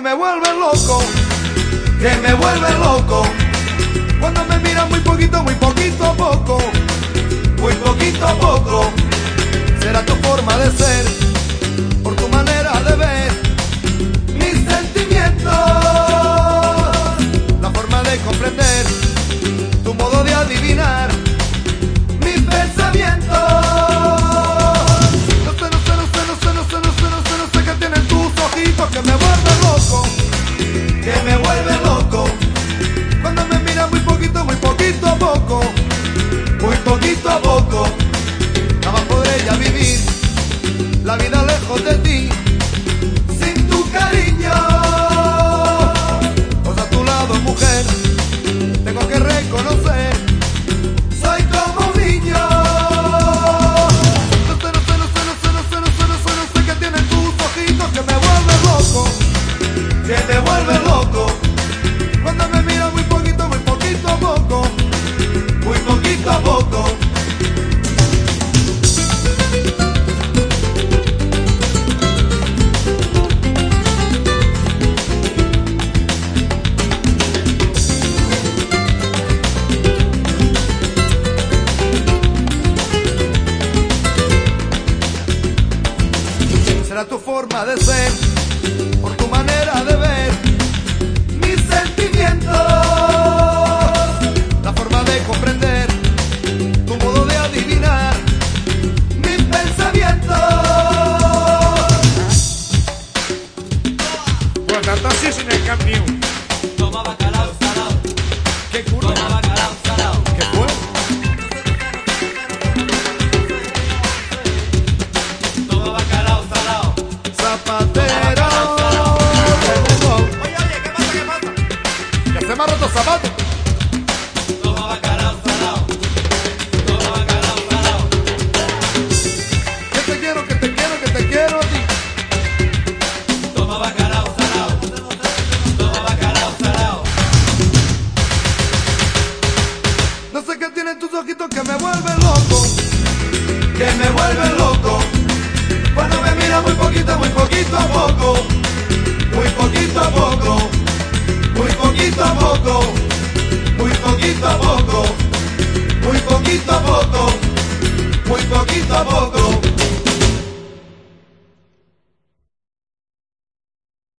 me vuelven loco, que me vuelven loco. Cuando me miran muy poquito, muy poquito a poco, muy poquito a poco. Forma de ser, por tu manera de ver mis sentimientos, la forma de comprender, tu modo de adivinar mis pensamientos. Tanto así sin el cambio. Toma Toma toma. Que te quiero, que te quiero, que te quiero a ti. Toma bacalao salao, toma bacalao salao. No sé qué tienen tus ojitos que me vuelven loco, que me vuelven loco. Cuando me miran muy poquito, muy poquito poco.